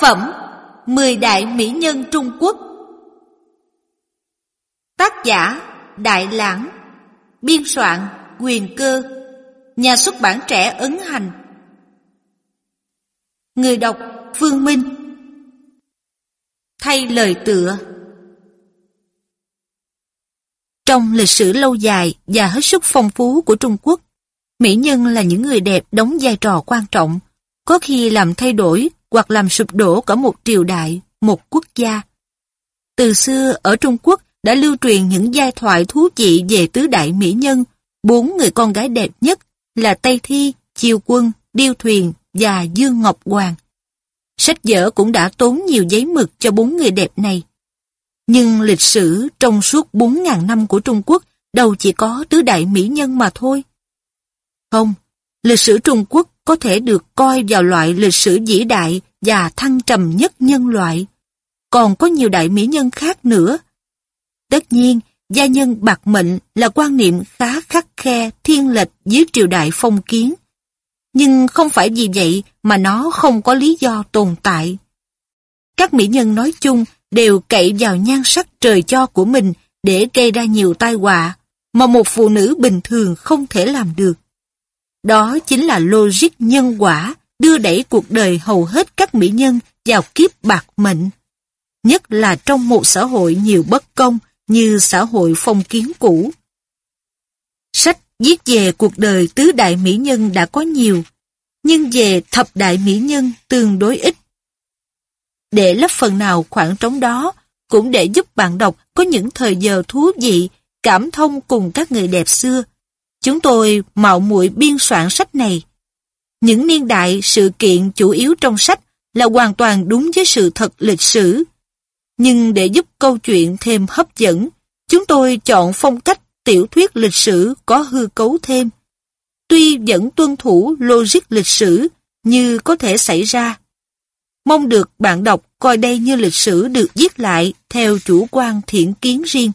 phẩm Mười đại mỹ nhân Trung Quốc. Tác giả Đại Lãng. Biên soạn Quyền Cơ. Nhà xuất bản trẻ ấn hành. Người đọc Phương Minh. Thay lời tựa. Trong lịch sử lâu dài và hết sức phong phú của Trung Quốc, mỹ nhân là những người đẹp đóng vai trò quan trọng, có khi làm thay đổi hoặc làm sụp đổ cả một triều đại, một quốc gia. Từ xưa ở Trung Quốc đã lưu truyền những giai thoại thú vị về tứ đại mỹ nhân, bốn người con gái đẹp nhất là Tây Thi, Chiêu Quân, Điêu Thuyền và Dương Ngọc Hoàng. Sách vở cũng đã tốn nhiều giấy mực cho bốn người đẹp này. Nhưng lịch sử trong suốt 4.000 năm của Trung Quốc đâu chỉ có tứ đại mỹ nhân mà thôi. Không, lịch sử Trung Quốc có thể được coi vào loại lịch sử vĩ đại và thăng trầm nhất nhân loại. Còn có nhiều đại mỹ nhân khác nữa. Tất nhiên, gia nhân bạc mệnh là quan niệm khá khắc khe thiên lệch dưới triều đại phong kiến. Nhưng không phải vì vậy mà nó không có lý do tồn tại. Các mỹ nhân nói chung đều cậy vào nhan sắc trời cho của mình để gây ra nhiều tai họa mà một phụ nữ bình thường không thể làm được. Đó chính là logic nhân quả đưa đẩy cuộc đời hầu hết các mỹ nhân vào kiếp bạc mệnh. Nhất là trong một xã hội nhiều bất công như xã hội phong kiến cũ. Sách viết về cuộc đời tứ đại mỹ nhân đã có nhiều, nhưng về thập đại mỹ nhân tương đối ít. Để lấp phần nào khoảng trống đó, cũng để giúp bạn đọc có những thời giờ thú vị, cảm thông cùng các người đẹp xưa, Chúng tôi mạo muội biên soạn sách này. Những niên đại sự kiện chủ yếu trong sách là hoàn toàn đúng với sự thật lịch sử. Nhưng để giúp câu chuyện thêm hấp dẫn, chúng tôi chọn phong cách tiểu thuyết lịch sử có hư cấu thêm. Tuy vẫn tuân thủ logic lịch sử như có thể xảy ra. Mong được bạn đọc coi đây như lịch sử được viết lại theo chủ quan thiện kiến riêng.